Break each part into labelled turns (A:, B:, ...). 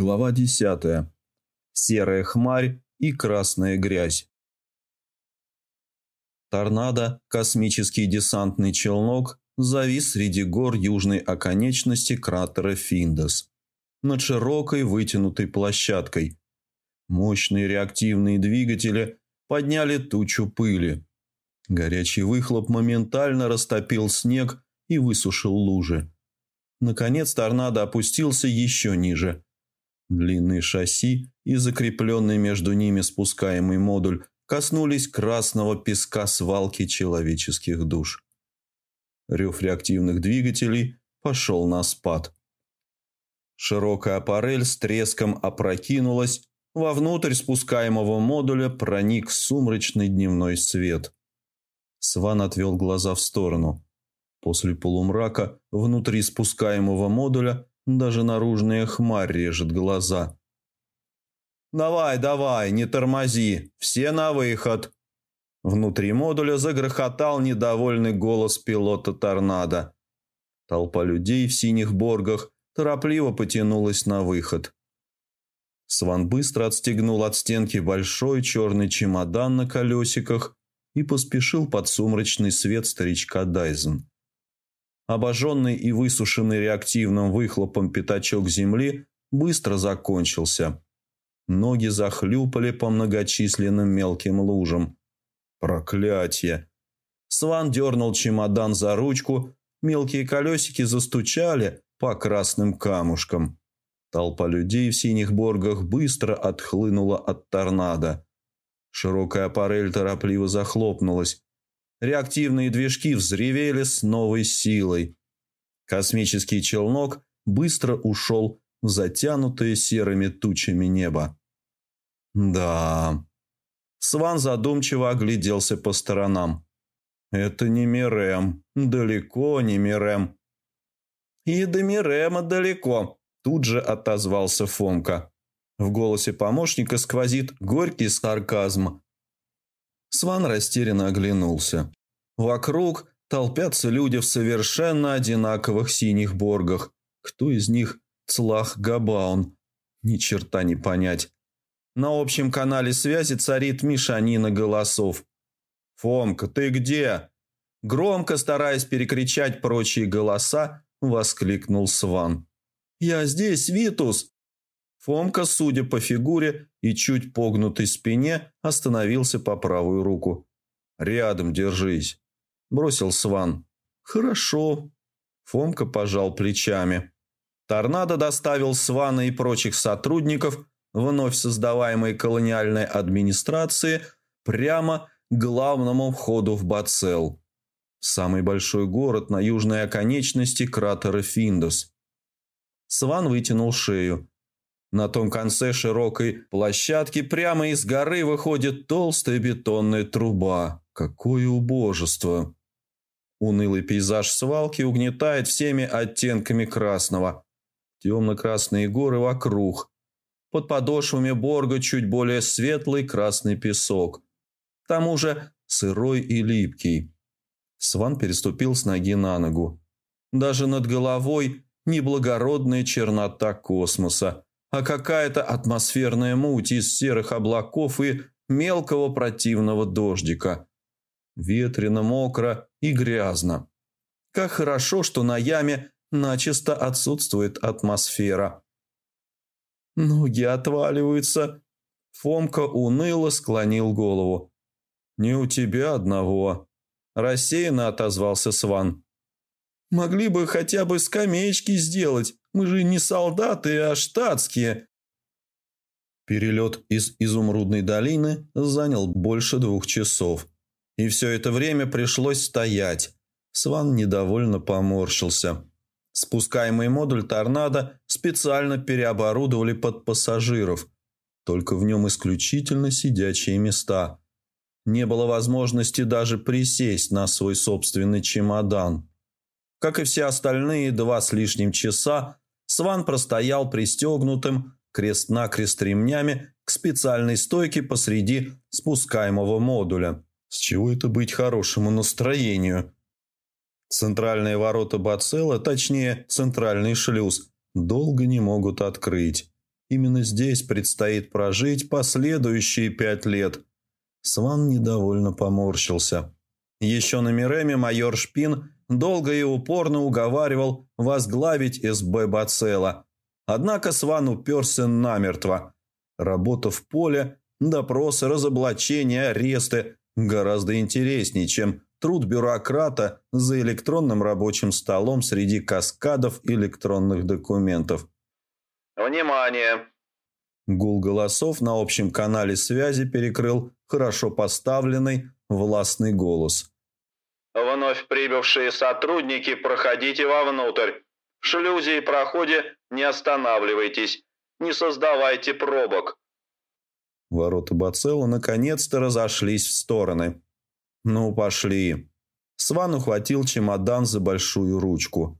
A: Глава 10. Серая хмарь и красная грязь. Торнадо, космический десантный челнок, завис среди гор южной оконечности кратера Финдос, над широкой вытянутой площадкой. Мощные реактивные двигатели подняли тучу пыли. Горячий выхлоп моментально растопил снег и высушил лужи. Наконец торнадо опустился еще ниже – Длинные шасси и закрепленный между ними спускаемый модуль коснулись красного песка свалки человеческих душ. Рев реактивных двигателей пошел на спад. Широкая аппарель с треском опрокинулась, вовнутрь спускаемого модуля проник сумрачный дневной свет. Сван отвел глаза в сторону. После полумрака внутри спускаемого модуля даже наружная хмарь режет глаза. «Давай, давай, не тормози, все на выход!» Внутри модуля загрохотал недовольный голос пилота «Торнадо». Толпа людей в синих боргах торопливо потянулась на выход. Сван быстро отстегнул от стенки большой черный чемодан на колесиках и поспешил под сумрачный свет старичка Дайзен. Обожженный и высушенный реактивным выхлопом пятачок земли быстро закончился. Ноги захлюпали по многочисленным мелким лужам. Проклятие! Сван дернул чемодан за ручку, мелкие колесики застучали по красным камушкам. Толпа людей в синих боргах быстро отхлынула от торнадо. Широкая аппарель торопливо захлопнулась. Реактивные движки взревели с новой силой. Космический челнок быстро ушел в затянутое серыми тучами небо. Да. Сван задумчиво огляделся по сторонам. Это не Мирем, далеко не Мирем. И до Мирема далеко, тут же отозвался Фомка. В голосе помощника сквозит горький сарказм. Сван растерянно оглянулся. Вокруг толпятся люди в совершенно одинаковых синих боргах. Кто из них Цлах Габаун? Ни черта не понять. На общем канале связи царит мешанина голосов. «Фомка, ты где?» Громко, стараясь перекричать прочие голоса, воскликнул Сван. «Я здесь, Витус!» Фомка, судя по фигуре и чуть погнутой спине, остановился по правую руку. «Рядом держись», – бросил Сван. «Хорошо». Фомка пожал плечами. Торнадо доставил Свана и прочих сотрудников вновь создаваемой колониальной администрации прямо к главному входу в Бацел. Самый большой город на южной оконечности кратера Финдос. Сван вытянул шею. На том конце широкой площадки прямо из горы выходит толстая бетонная труба. Какое убожество! Унылый пейзаж свалки угнетает всеми оттенками красного. Темно-красные горы вокруг. Под подошвами Борга чуть более светлый красный песок. К тому же сырой и липкий. Сван переступил с ноги на ногу. Даже над головой неблагородная чернота космоса – а какая-то атмосферная муть из серых облаков и мелкого противного дождика. Ветрено, мокро и грязно. Как хорошо, что на яме начисто отсутствует атмосфера. Ноги отваливаются. Фомка уныло склонил голову. «Не у тебя одного», – рассеянно отозвался Сван. «Могли бы хотя бы скамеечки сделать, мы же не солдаты, а штатские». Перелет из Изумрудной долины занял больше двух часов. И все это время пришлось стоять. Сван недовольно поморщился. Спускаемый модуль «Торнадо» специально переоборудовали под пассажиров. Только в нем исключительно сидячие места. Не было возможности даже присесть на свой собственный чемодан. Как и все остальные два с лишним часа, Сван простоял пристегнутым крест-накрест ремнями к специальной стойке посреди спускаемого модуля. С чего это быть хорошему настроению? Центральные ворота Бацела, точнее, центральный шлюз, долго не могут открыть. Именно здесь предстоит прожить последующие пять лет. Сван недовольно поморщился. Еще на Миреме майор Шпин долго и упорно уговаривал возглавить СБ Бацела. Однако Сван уперся намертво. Работа в поле, допросы, разоблачения, аресты гораздо интереснее, чем труд бюрократа за электронным рабочим столом среди каскадов электронных документов.
B: «Внимание!»
A: Гул голосов на общем канале связи перекрыл хорошо поставленный властный голос.
B: «Вновь прибывшие сотрудники, проходите вовнутрь. В шлюзе и проходе не останавливайтесь, не создавайте пробок».
A: Ворота Бацелла наконец-то разошлись в стороны. «Ну, пошли». Сван ухватил чемодан за большую ручку.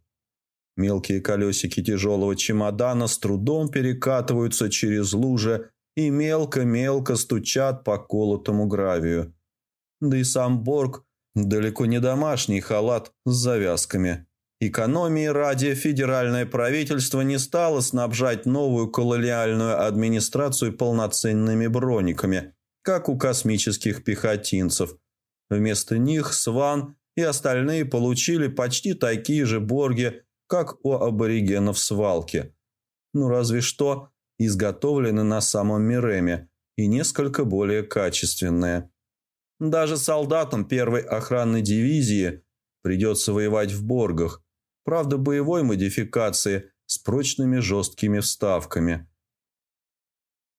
A: Мелкие колесики тяжелого чемодана с трудом перекатываются через лужи и мелко-мелко стучат по колотому гравию. Да и сам Борг далеко не домашний халат с завязками. Экономии ради федеральное правительство не стало снабжать новую колониальную администрацию полноценными брониками, как у космических пехотинцев. Вместо них Сван и остальные получили почти такие же борги, как у аборигенов свалки. Ну разве что изготовлены на самом Миреме и несколько более качественные. Даже солдатам первой охранной дивизии придется воевать в Боргах, правда боевой модификации с прочными жесткими вставками.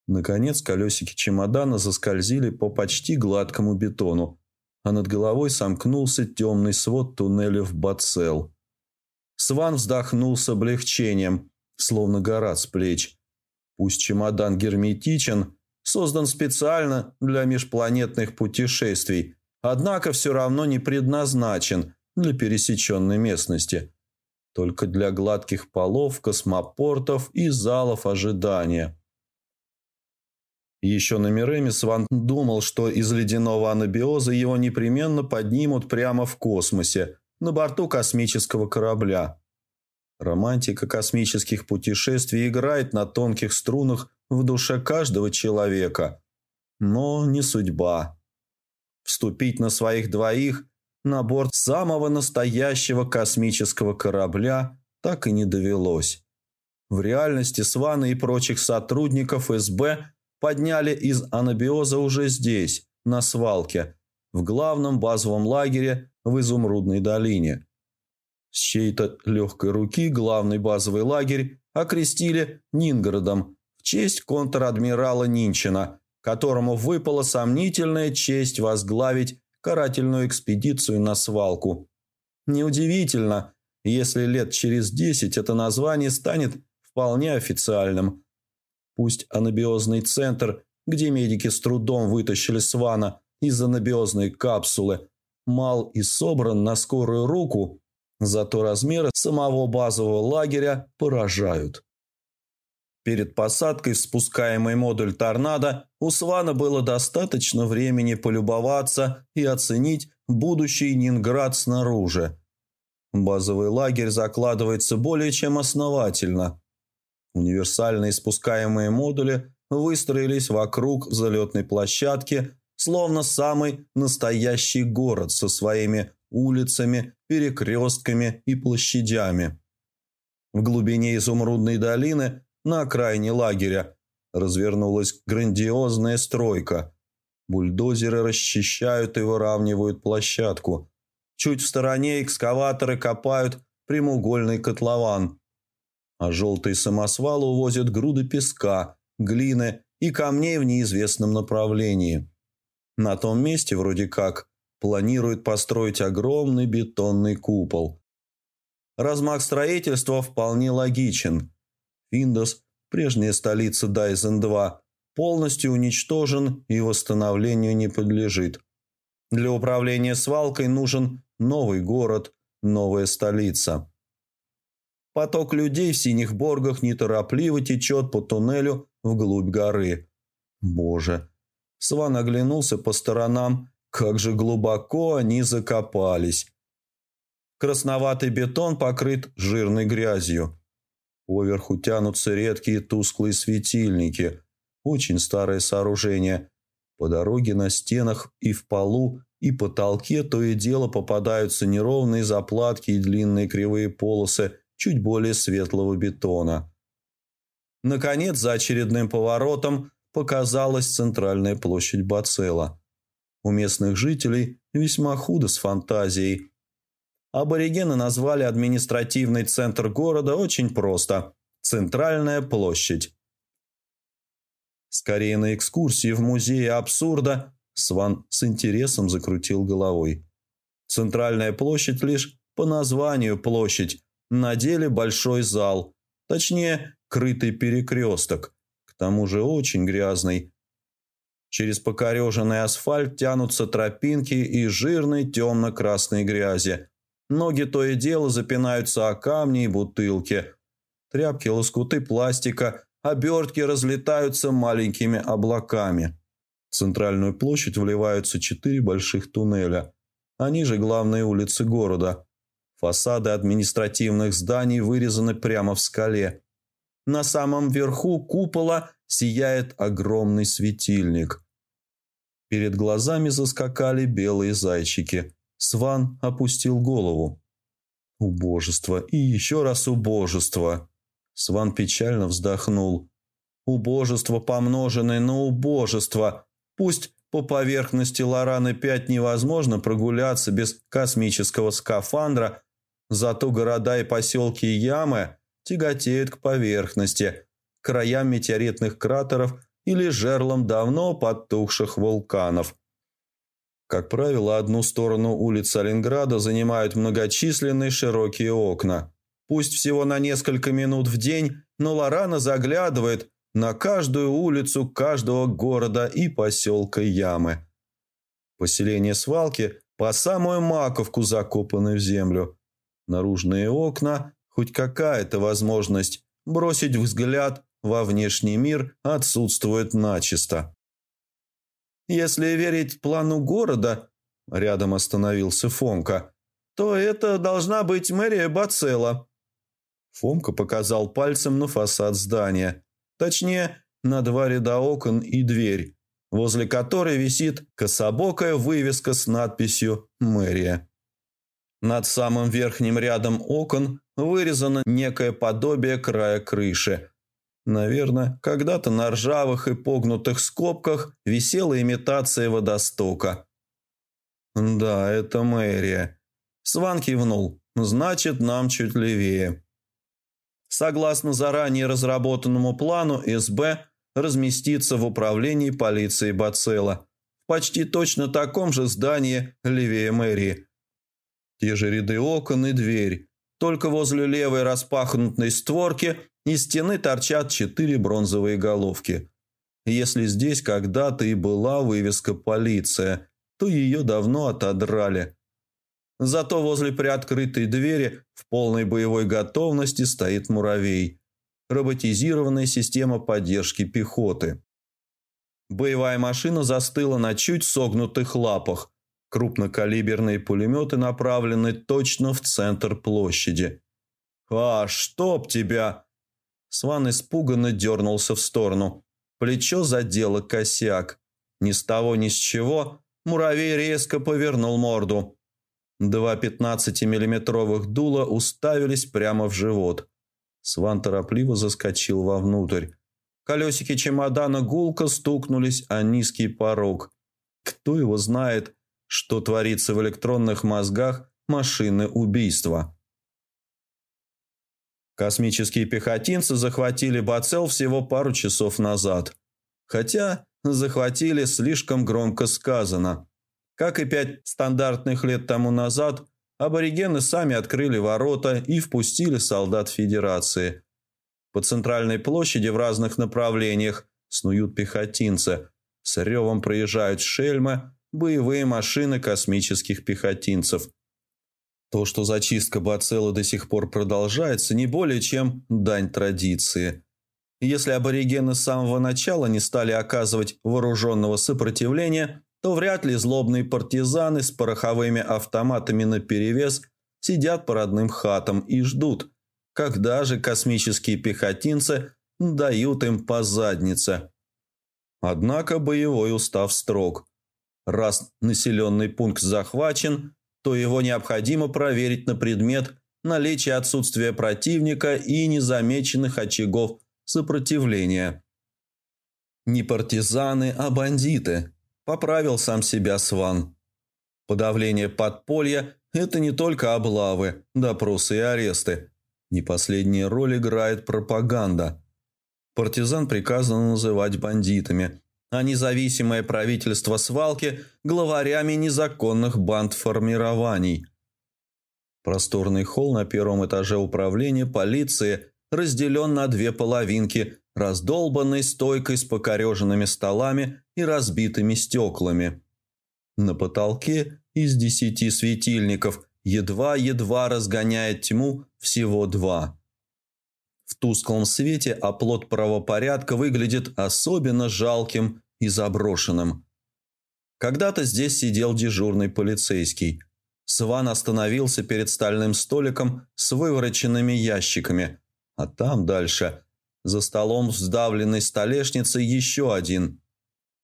A: Наконец колесики чемодана заскользили по почти гладкому бетону, а над головой сомкнулся темный свод туннеля в Бацел. Сван вздохнул с облегчением, словно гора с плеч. Пусть чемодан герметичен, создан специально для межпланетных путешествий, однако все равно не предназначен для пересеченной местности. Только для гладких полов, космопортов и залов ожидания. Еще на Миреме Сван думал, что из ледяного анабиоза его непременно поднимут прямо в космосе, на борту космического корабля. Романтика космических путешествий играет на тонких струнах в душе каждого человека. Но не судьба. Вступить на своих двоих на борт самого настоящего космического корабля так и не довелось. В реальности Свана и прочих сотрудников СБ подняли из анабиоза уже здесь, на свалке, в главном базовом лагере в Изумрудной долине. С чьей-то легкой руки главный базовый лагерь окрестили Нингородом в честь контр-адмирала Нинчина, которому выпала сомнительная честь возглавить карательную экспедицию на свалку. Неудивительно, если лет через десять это название станет вполне официальным. Пусть анабиозный центр, где медики с трудом вытащили Свана из анабиозной капсулы, мал и собран на скорую руку, зато размеры самого базового лагеря поражают. Перед посадкой в спускаемый модуль «Торнадо» у Свана было достаточно времени полюбоваться и оценить будущий Нинград снаружи. Базовый лагерь закладывается более чем основательно. Универсальные спускаемые модули выстроились вокруг взлетной площадки словно самый настоящий город со своими улицами, перекрестками и площадями. В глубине изумрудной долины, на окраине лагеря, развернулась грандиозная стройка. Бульдозеры расчищают и выравнивают площадку. Чуть в стороне экскаваторы копают прямоугольный котлован. А желтый самосвал увозят груды песка, глины и камней в неизвестном направлении. На том месте вроде как планируют построить огромный бетонный купол. Размах строительства вполне логичен. Финдос, прежняя столица Дайзен-2, полностью уничтожен и восстановлению не подлежит. Для управления свалкой нужен новый город, новая столица. Поток людей в синих боргах неторопливо течет по туннелю вглубь горы. Боже, Сван оглянулся по сторонам. Как же глубоко они закопались. Красноватый бетон покрыт жирной грязью. Поверху тянутся редкие тусклые светильники. Очень старое сооружение. По дороге на стенах и в полу, и потолке то и дело попадаются неровные заплатки и длинные кривые полосы чуть более светлого бетона. Наконец, за очередным поворотом показалась центральная площадь Бацела. У местных жителей весьма худо с фантазией. Аборигены назвали административный центр города очень просто – Центральная площадь. Скорее на экскурсии в музее абсурда Сван с интересом закрутил головой. Центральная площадь лишь по названию площадь, на деле большой зал, точнее, крытый перекресток, к тому же очень грязный. Через покореженный асфальт тянутся тропинки и жирной темно-красной грязи. Ноги то и дело запинаются о камни и бутылки. Тряпки, лоскуты пластика, обертки разлетаются маленькими облаками. В центральную площадь вливаются четыре больших туннеля. Они же главные улицы города. Фасады административных зданий вырезаны прямо в скале. На самом верху купола сияет огромный светильник. Перед глазами заскакали белые зайчики. Сван опустил голову. Убожество и еще раз убожество. Сван печально вздохнул. Убожество, помноженное на убожество. Пусть по поверхности Лораны-5 невозможно прогуляться без космического скафандра, зато города и поселки Ямы тяготеют к поверхности, краям метеоритных кратеров или жерлам давно потухших вулканов. Как правило, одну сторону улиц Сталинграда занимают многочисленные широкие окна. Пусть всего на несколько минут в день, но Лорана заглядывает на каждую улицу каждого города и поселка Ямы. Поселение свалки по самую маковку закопаны в землю. Наружные окна, хоть какая-то возможность бросить взгляд во внешний мир отсутствует начисто. Если верить плану города, рядом остановился Фомка, то это должна быть мэрия Бацела. Фомка показал пальцем на фасад здания. Точнее, на два ряда окон и дверь, возле которой висит кособокая вывеска с надписью «Мэрия». Над самым верхним рядом окон вырезано некое подобие края крыши. Наверное, когда-то на ржавых и погнутых скобках висела имитация водостока. «Да, это мэрия». Сван кивнул. «Значит, нам чуть левее». Согласно заранее разработанному плану, СБ разместится в управлении полиции Бацела в почти точно таком же здании левее мэрии. Те же ряды окон и дверь, только возле левой распахнутой створки из стены торчат четыре бронзовые головки. Если здесь когда-то и была вывеска «Полиция», то ее давно отодрали – Зато возле приоткрытой двери в полной боевой готовности стоит муравей. Роботизированная система поддержки пехоты. Боевая машина застыла на чуть согнутых лапах. Крупнокалиберные пулеметы направлены точно в центр площади. «А, чтоб тебя!» Сван испуганно дернулся в сторону. Плечо задело косяк. Ни с того ни с чего муравей резко повернул морду. Два 15-миллиметровых дула уставились прямо в живот. Сван торопливо заскочил вовнутрь. Колесики чемодана гулко стукнулись о низкий порог. Кто его знает, что творится в электронных мозгах машины убийства. Космические пехотинцы захватили Бацел всего пару часов назад. Хотя захватили слишком громко сказано. Как и пять стандартных лет тому назад, аборигены сами открыли ворота и впустили солдат Федерации. По центральной площади в разных направлениях снуют пехотинцы. С ревом проезжают шельмы, боевые машины космических пехотинцев. То, что зачистка Бацелла до сих пор продолжается, не более чем дань традиции. Если аборигены с самого начала не стали оказывать вооруженного сопротивления, то вряд ли злобные партизаны с пороховыми автоматами наперевес сидят по родным хатам и ждут, когда же космические пехотинцы дают им по заднице. Однако боевой устав строг. Раз населенный пункт захвачен, то его необходимо проверить на предмет наличия отсутствия противника и незамеченных очагов сопротивления. Не партизаны, а бандиты, поправил сам себя Сван. Подавление подполья – это не только облавы, допросы и аресты. Не последняя роль играет пропаганда. Партизан приказано называть бандитами, а независимое правительство свалки – главарями незаконных банд-формирований. Просторный холл на первом этаже управления полиции разделен на две половинки, раздолбанной стойкой с покореженными столами и разбитыми стеклами. На потолке из десяти светильников едва-едва разгоняет тьму всего два. В тусклом свете оплот правопорядка выглядит особенно жалким и заброшенным. Когда-то здесь сидел дежурный полицейский. Сван остановился перед стальным столиком с вывороченными ящиками, а там дальше, за столом с сдавленной столешницей, еще один.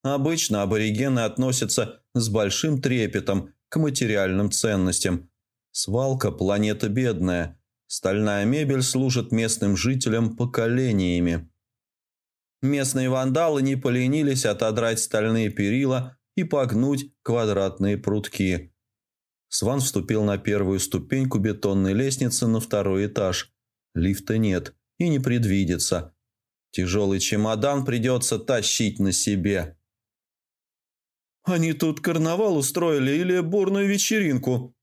A: Обычно аборигены относятся с большим трепетом к материальным ценностям. Свалка – планета бедная. Стальная мебель служит местным жителям поколениями. Местные вандалы не поленились отодрать стальные перила и погнуть квадратные прутки. Сван вступил на первую ступеньку бетонной лестницы на второй этаж. Лифта нет и не предвидится. Тяжелый чемодан придется тащить на себе.
C: «Они тут карнавал устроили или бурную вечеринку?»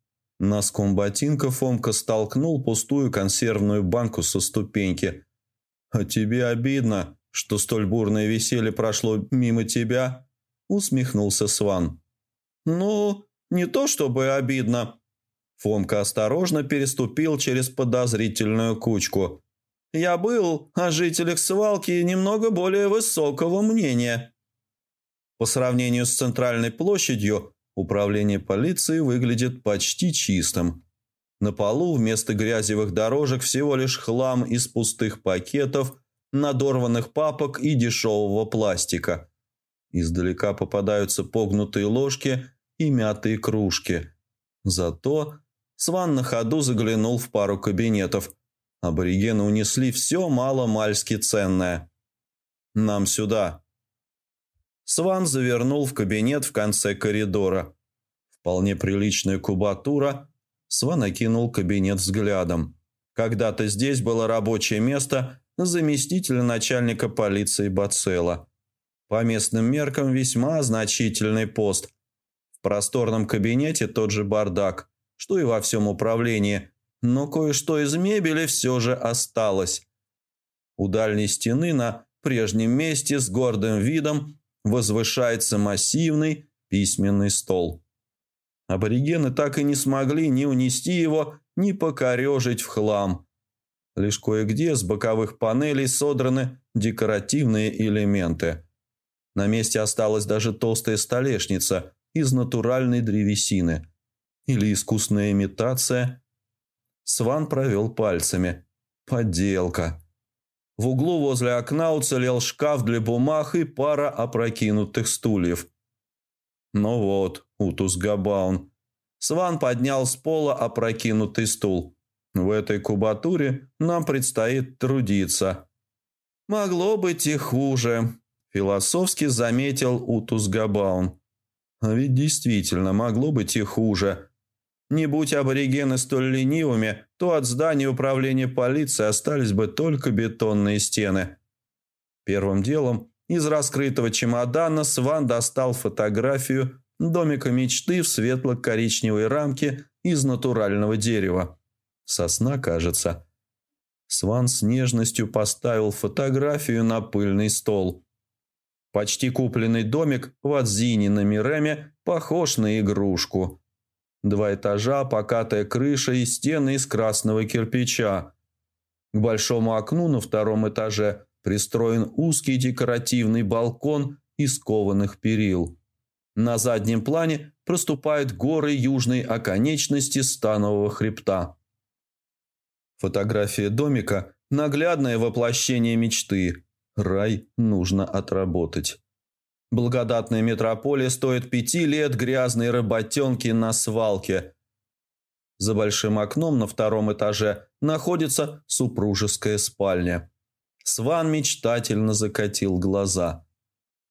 A: Носком ботинка Фомка столкнул пустую консервную банку со ступеньки. «А тебе обидно, что столь бурное веселье прошло мимо тебя?» Усмехнулся Сван.
C: «Ну, не то чтобы обидно».
A: Фомка осторожно переступил через подозрительную кучку.
C: «Я был о жителях свалки немного более высокого мнения».
A: По сравнению с центральной площадью, управление полиции выглядит почти чистым. На полу вместо грязевых дорожек всего лишь хлам из пустых пакетов, надорванных папок и дешевого пластика. Издалека попадаются погнутые ложки и мятые кружки. Зато Сван на ходу заглянул в пару кабинетов. Аборигены унесли все мало-мальски ценное. «Нам сюда», Сван завернул в кабинет в конце коридора. Вполне приличная кубатура. Сван окинул кабинет взглядом. Когда-то здесь было рабочее место заместителя начальника полиции Бацела. По местным меркам весьма значительный пост. В просторном кабинете тот же бардак, что и во всем управлении, но кое-что из мебели все же осталось. У дальней стены на прежнем месте с гордым видом возвышается массивный письменный стол. Аборигены так и не смогли ни унести его, ни покорежить в хлам. Лишь кое-где с боковых панелей содраны декоративные элементы. На месте осталась даже толстая столешница из натуральной древесины. Или искусная имитация. Сван провел пальцами. Подделка. В углу возле окна уцелел шкаф для бумаг и пара опрокинутых стульев. Ну вот, Утус Габаун. Сван поднял с пола опрокинутый стул. В этой кубатуре нам предстоит трудиться. Могло быть и хуже, философски заметил Утус Габаун. А ведь действительно могло быть и хуже. Не будь аборигены столь ленивыми, то от здания управления полиции остались бы только бетонные стены. Первым делом из раскрытого чемодана Сван достал фотографию домика мечты в светло-коричневой рамке из натурального дерева. Сосна, кажется. Сван с нежностью поставил фотографию на пыльный стол. Почти купленный домик в Адзине на Миреме похож на игрушку – Два этажа, покатая крыша и стены из красного кирпича. К большому окну на втором этаже пристроен узкий декоративный балкон из кованых перил. На заднем плане проступают горы южной оконечности станового хребта. Фотография домика – наглядное воплощение мечты. Рай нужно отработать. Благодатная метрополия стоит пяти лет грязной работенки на свалке. За большим окном на втором этаже находится супружеская спальня. Сван мечтательно закатил глаза.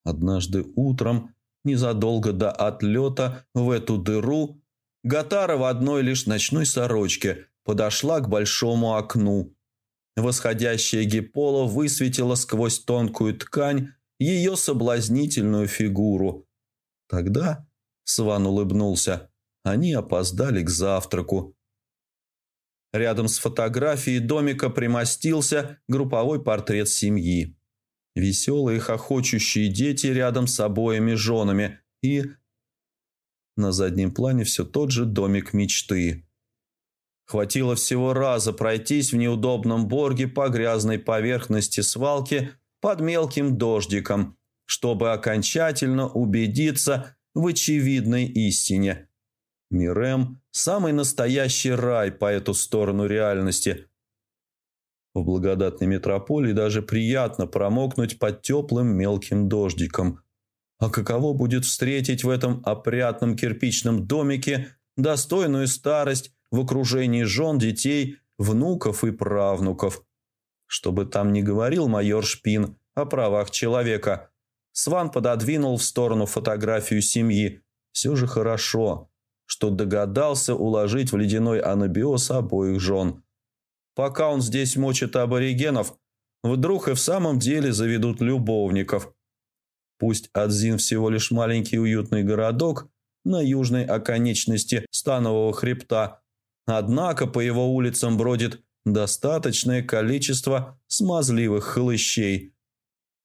A: Однажды утром, незадолго до отлета в эту дыру, Гатара в одной лишь ночной сорочке подошла к большому окну. Восходящая гипола высветила сквозь тонкую ткань ее соблазнительную фигуру. Тогда Сван улыбнулся. Они опоздали к завтраку. Рядом с фотографией домика примостился групповой портрет семьи. Веселые хохочущие дети рядом с обоими женами и... На заднем плане все тот же домик мечты. Хватило всего раза пройтись в неудобном борге по грязной поверхности свалки под мелким дождиком, чтобы окончательно убедиться в очевидной истине. Мирем – самый настоящий рай по эту сторону реальности. В благодатной метрополии даже приятно промокнуть под теплым мелким дождиком. А каково будет встретить в этом опрятном кирпичном домике достойную старость в окружении жен, детей, внуков и правнуков – чтобы там не говорил майор Шпин о правах человека. Сван пододвинул в сторону фотографию семьи. Все же хорошо, что догадался уложить в ледяной анабиоз обоих жен. Пока он здесь мочит аборигенов, вдруг и в самом деле заведут любовников. Пусть Адзин всего лишь маленький уютный городок на южной оконечности Станового хребта, однако по его улицам бродит достаточное количество смазливых хлыщей.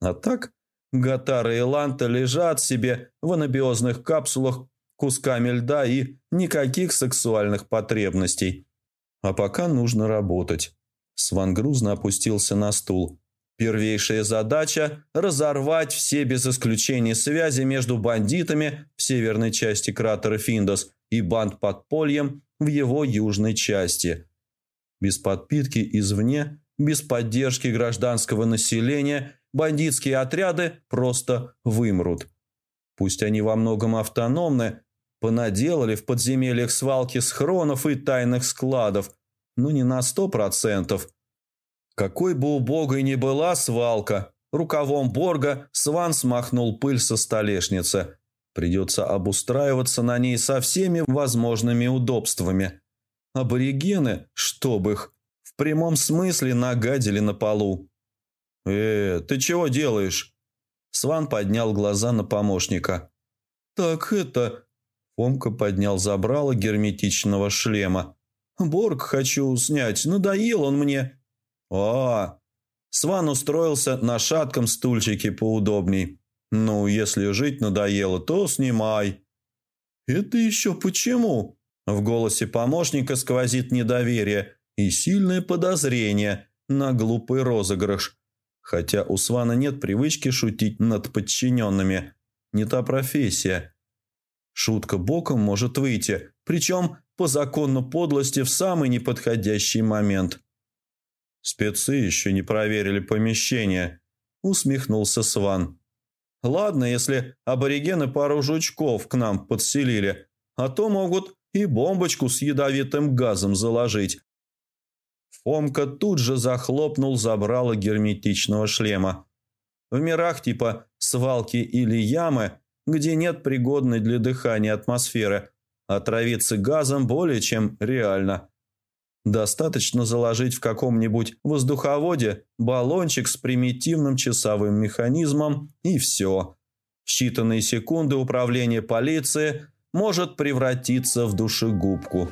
A: А так Гатара и Ланта лежат себе в анабиозных капсулах кусками льда и никаких сексуальных потребностей. А пока нужно работать. Сван грузно опустился на стул. Первейшая задача – разорвать все без исключения связи между бандитами в северной части кратера Финдос и банд-подпольем в его южной части – без подпитки извне, без поддержки гражданского населения бандитские отряды просто вымрут. Пусть они во многом автономны, понаделали в подземельях свалки схронов и тайных складов, но не на сто процентов. Какой бы убогой ни была свалка, рукавом Борга Сван смахнул пыль со столешницы. Придется обустраиваться на ней со всеми возможными удобствами. Аборигены, чтоб их, в прямом смысле нагадили на полу. «Э, ты чего делаешь?» Сван поднял глаза на помощника. «Так это...» Фомка поднял забрало герметичного шлема. «Борг хочу снять, надоел он мне». «А, Сван устроился на шатком стульчике поудобней. «Ну, если жить надоело, то снимай». «Это еще почему?» В голосе помощника сквозит недоверие и сильное подозрение на глупый розыгрыш. Хотя у Свана нет привычки шутить над подчиненными. Не та профессия. Шутка боком может выйти, причем по закону подлости в самый неподходящий момент. «Спецы еще не проверили помещение», – усмехнулся Сван. «Ладно, если аборигены пару жучков к нам подселили, а то могут и бомбочку с ядовитым газом заложить. Фомка тут же захлопнул забрало герметичного шлема. В мирах типа свалки или ямы, где нет пригодной для дыхания атмосферы, отравиться газом более чем реально. Достаточно заложить в каком-нибудь воздуховоде баллончик с примитивным часовым механизмом и все. В считанные секунды управление полиции – может превратиться в душегубку.